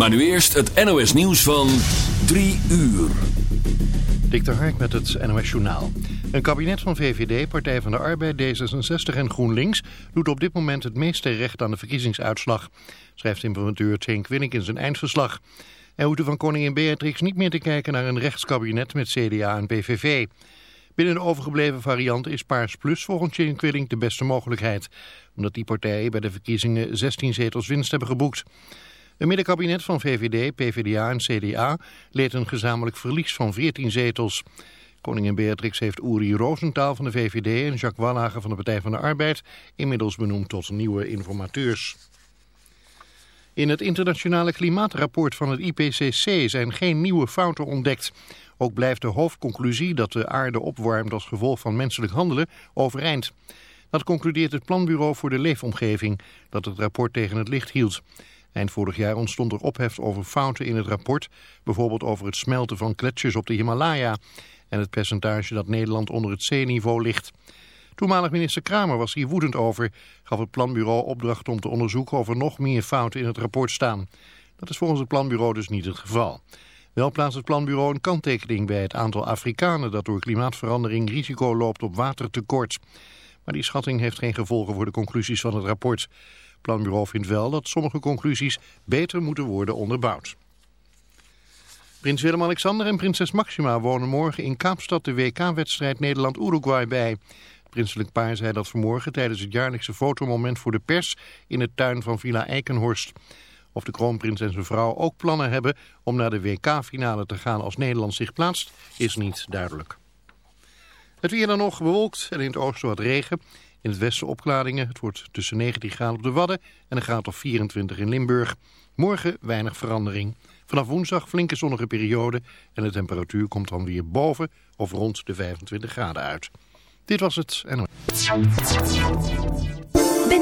Maar nu eerst het NOS nieuws van 3 uur. Dik de Hark met het NOS Journaal. Een kabinet van VVD, Partij van de Arbeid, D66 en GroenLinks... doet op dit moment het meeste recht aan de verkiezingsuitslag. Schrijft informateur Cenk Winnik in zijn eindverslag. Er hoefde van koningin Beatrix niet meer te kijken naar een rechtskabinet met CDA en PVV. Binnen de overgebleven variant is Paars Plus volgens Cenk Winnik de beste mogelijkheid. Omdat die partijen bij de verkiezingen 16 zetels winst hebben geboekt. Een middenkabinet van VVD, PVDA en CDA leed een gezamenlijk verlies van 14 zetels. Koningin Beatrix heeft Uri Rosenthal van de VVD en Jacques Wallager van de Partij van de Arbeid inmiddels benoemd tot nieuwe informateurs. In het internationale klimaatrapport van het IPCC zijn geen nieuwe fouten ontdekt. Ook blijft de hoofdconclusie dat de aarde opwarmt als gevolg van menselijk handelen overeind. Dat concludeert het Planbureau voor de Leefomgeving, dat het rapport tegen het licht hield. Eind vorig jaar ontstond er ophef over fouten in het rapport, bijvoorbeeld over het smelten van gletsjers op de Himalaya en het percentage dat Nederland onder het zeeniveau ligt. Toenmalig minister Kramer was hier woedend over, gaf het planbureau opdracht om te onderzoeken of er nog meer fouten in het rapport staan. Dat is volgens het planbureau dus niet het geval. Wel plaatst het planbureau een kanttekening bij het aantal Afrikanen dat door klimaatverandering risico loopt op watertekort. Maar die schatting heeft geen gevolgen voor de conclusies van het rapport. Planbureau vindt wel dat sommige conclusies beter moeten worden onderbouwd. Prins Willem-Alexander en prinses Maxima wonen morgen in Kaapstad de WK-wedstrijd Nederland-Uruguay bij. Het prinselijk paar zei dat vanmorgen tijdens het jaarlijkse fotomoment voor de pers in het tuin van Villa Eikenhorst. Of de kroonprins en zijn vrouw ook plannen hebben om naar de WK-finale te gaan als Nederland zich plaatst, is niet duidelijk. Het weer dan nog bewolkt en in het oosten wat regen. In het westen opklaringen. Het wordt tussen 19 graden op de Wadden en een graad of 24 in Limburg. Morgen weinig verandering. Vanaf woensdag flinke zonnige periode en de temperatuur komt dan weer boven of rond de 25 graden uit. Dit was het. En...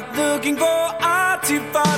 not looking for artifacts.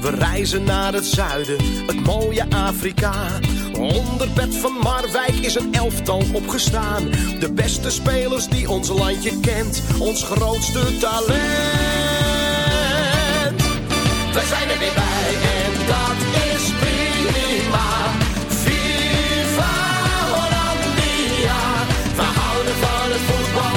We reizen naar het zuiden, het mooie Afrika. Onder Bert van Marwijk is een elftal opgestaan. De beste spelers die ons landje kent, ons grootste talent. We zijn er weer bij en dat is prima. Viva Hollandia. We houden van het voetbal,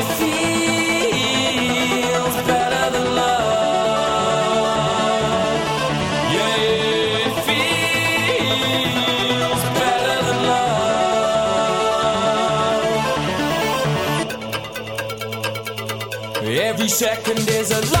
second is a lifetime,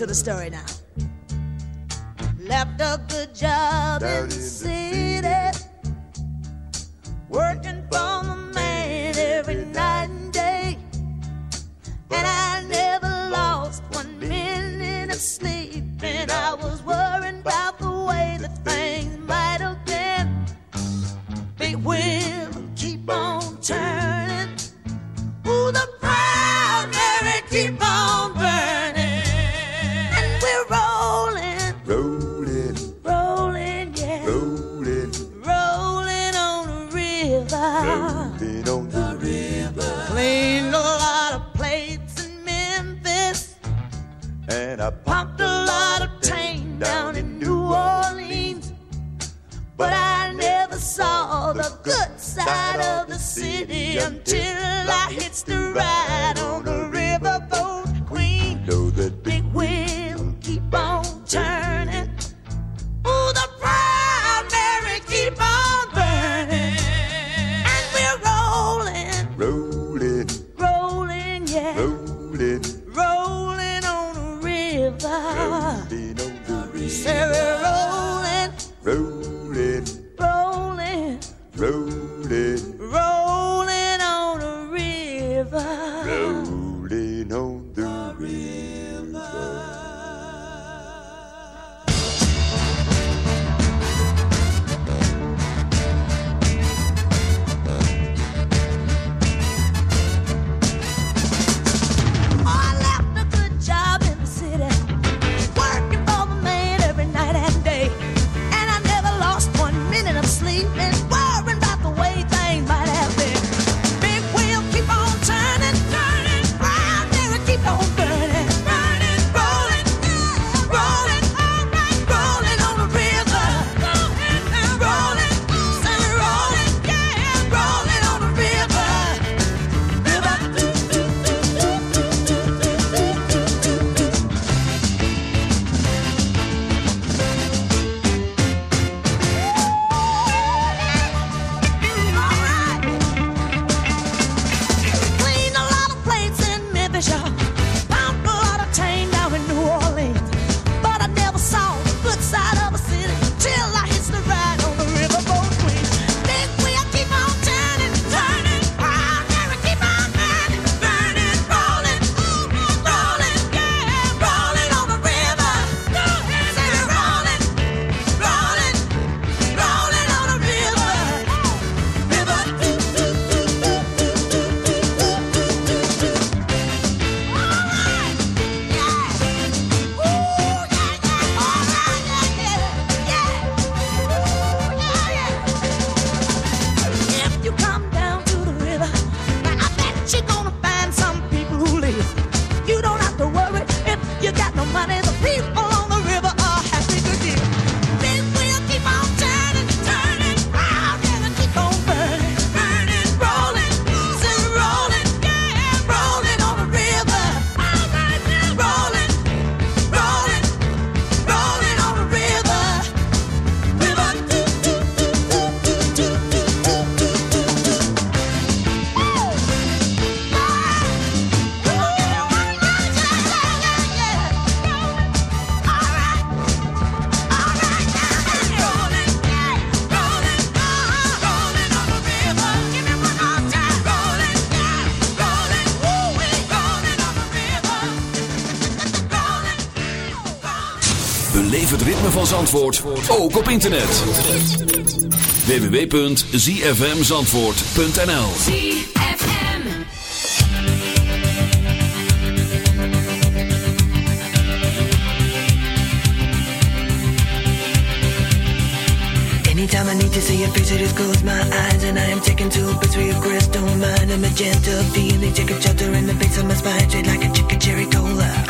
To the story now. Left a good job in the city, working until I hitched the ride on the riverboat queen. know that Big wheel keep on turning. Ooh, the proud Mary keep on burning. And we're rolling, rolling, rolling, yeah. rolling, Rolling on the river. rolling on the Say van Zandvoort ook op internet. www.zfmzandvoort.nl Anytime I need to see your face, I just close my eyes and I am taken to a place where your crystal mind and magenta feeling take a shelter in the base of my spine, straight like a chicken cherry cola.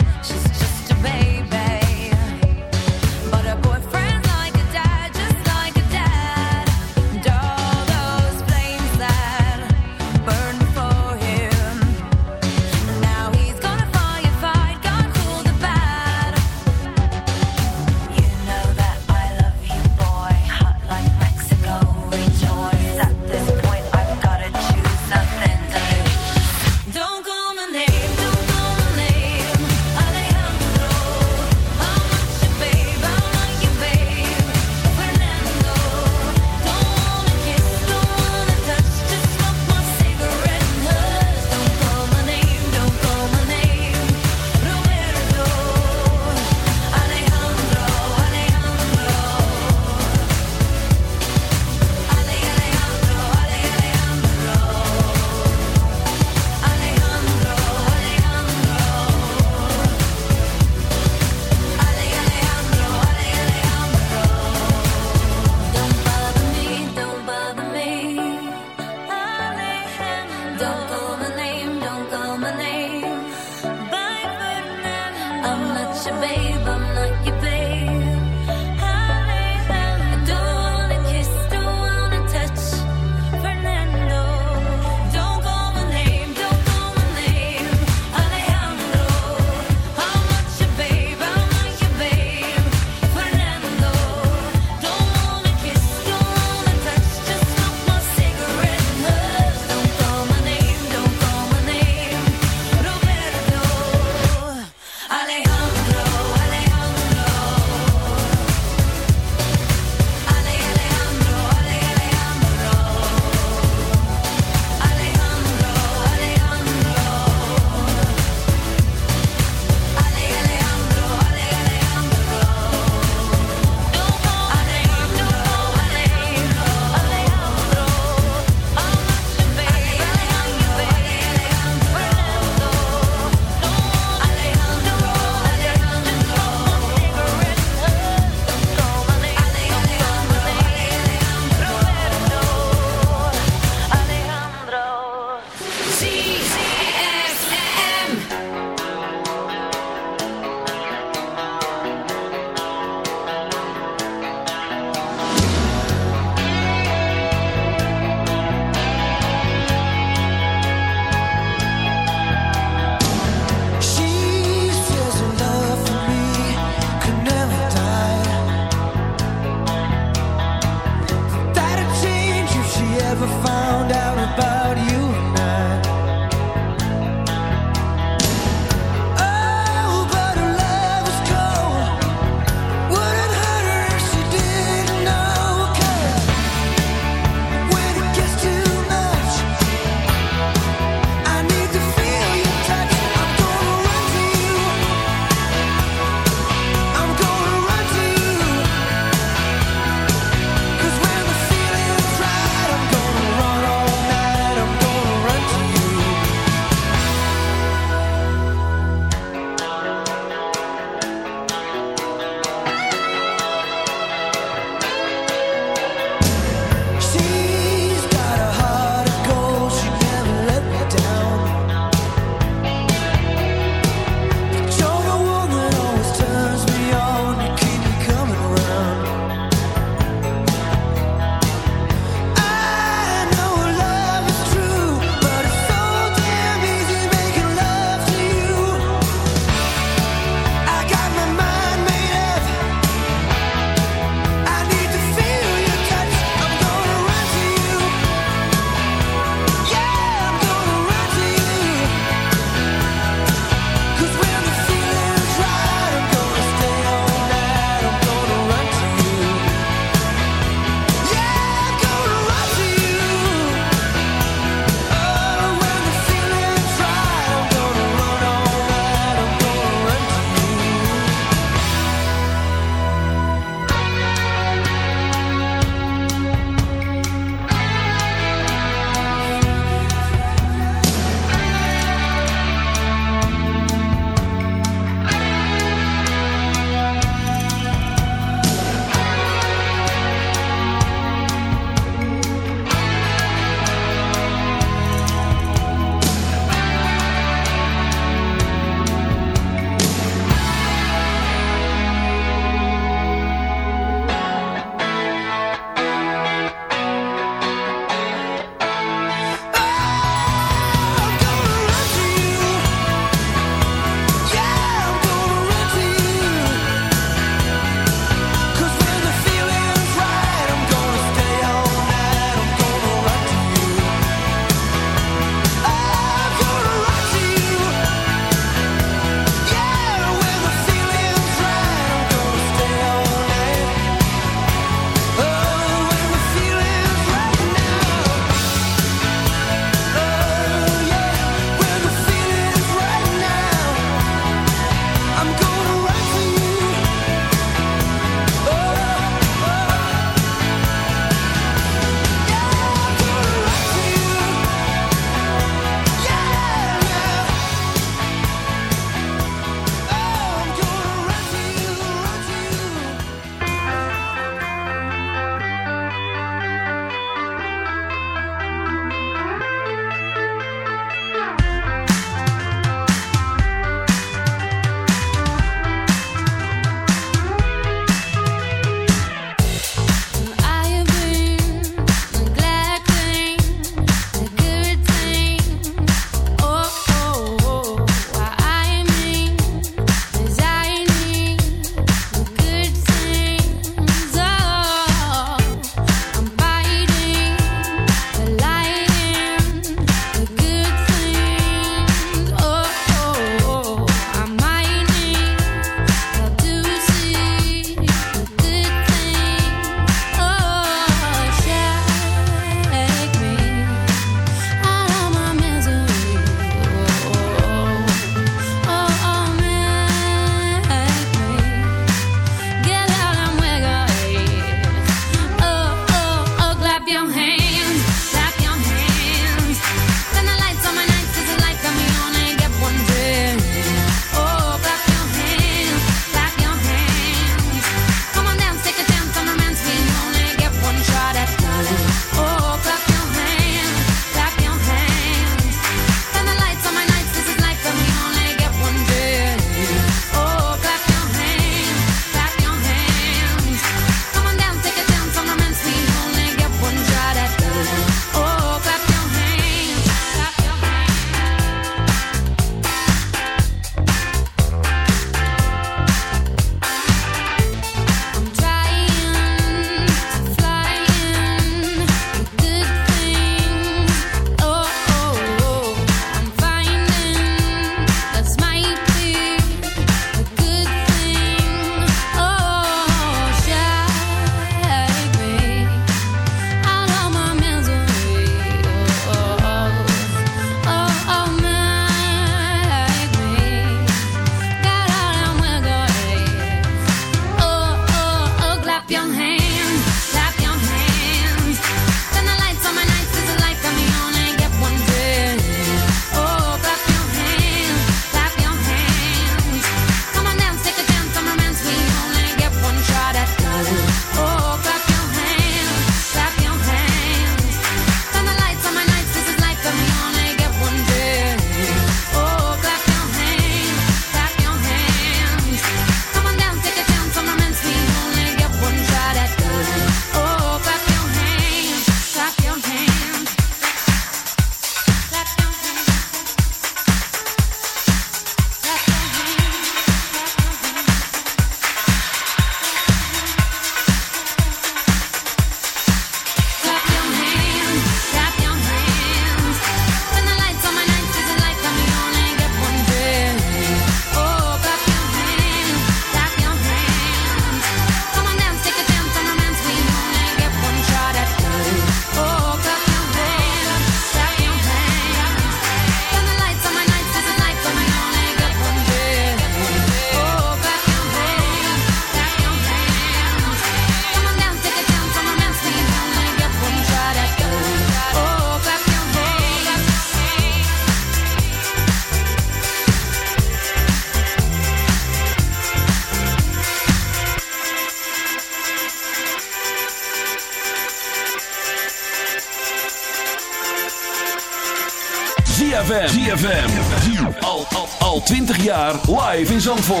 live in Zandvoort.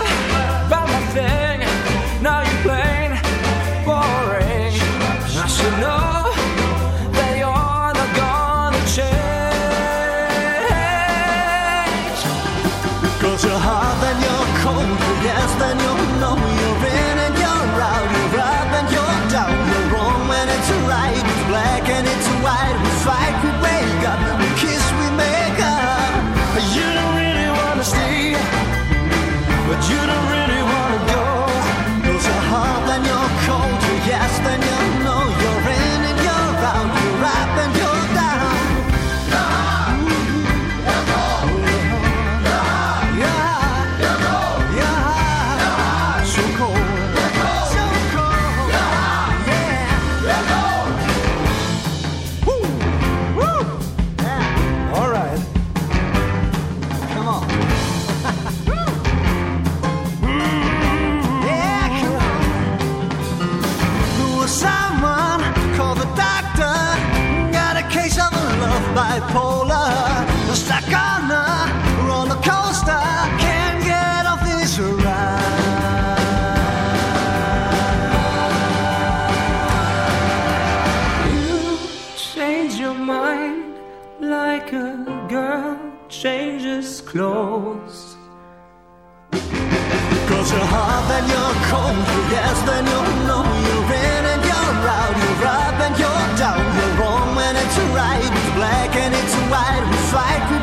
wide, we fight.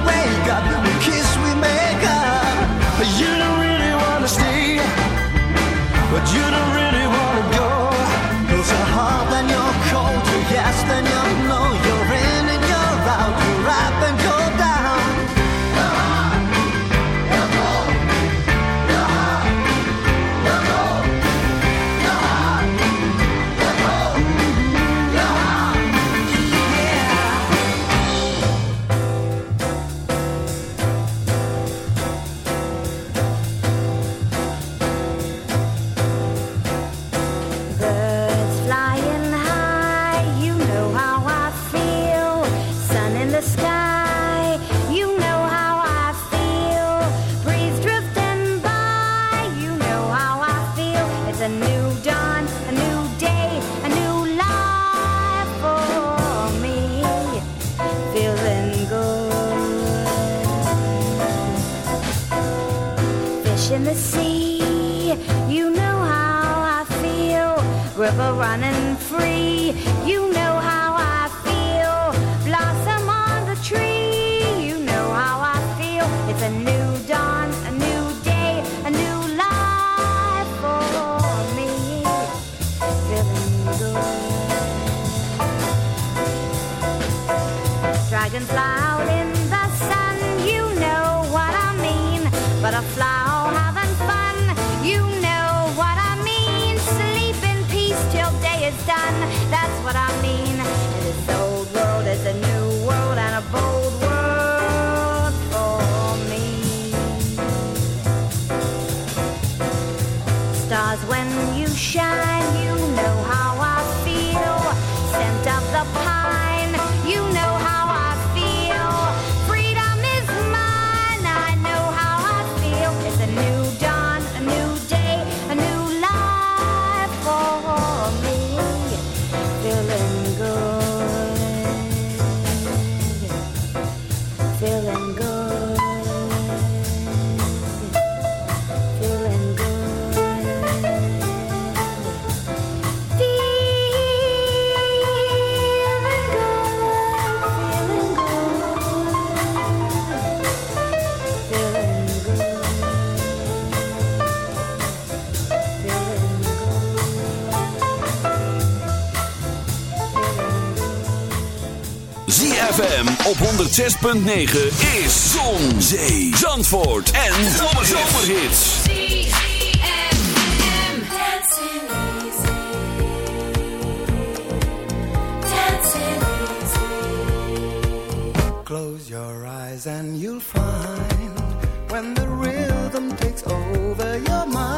river running free. You ZFM op 106.9 is Zon, Zee, Zandvoort en Zomerhits. Close your eyes and you'll find when the rhythm takes over your mind.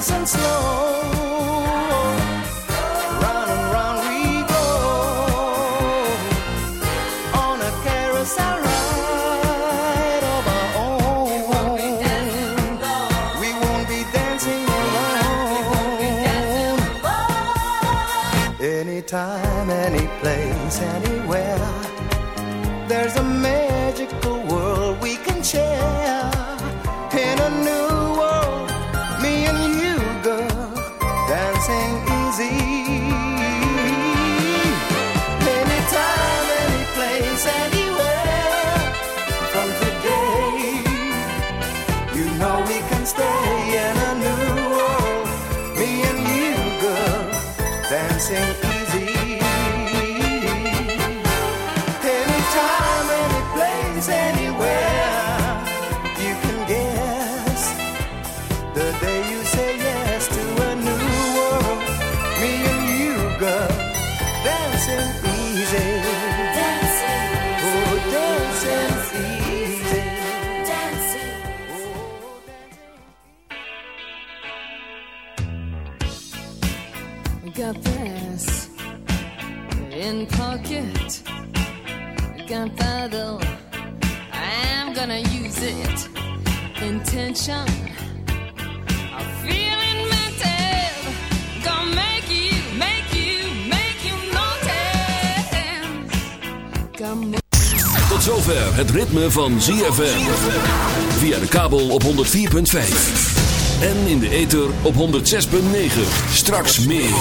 nice and slow. Round and round we go on a carousel ride of our own. We won't be dancing alone. Anytime, any place, anywhere gunpowder, though. Gonna use it. Intention, a feeling mental, gonna make you, make you, make you. Tot zover het ritme van ZFM. Via de kabel op 104.5. En in de ether op 106.9. Straks meer.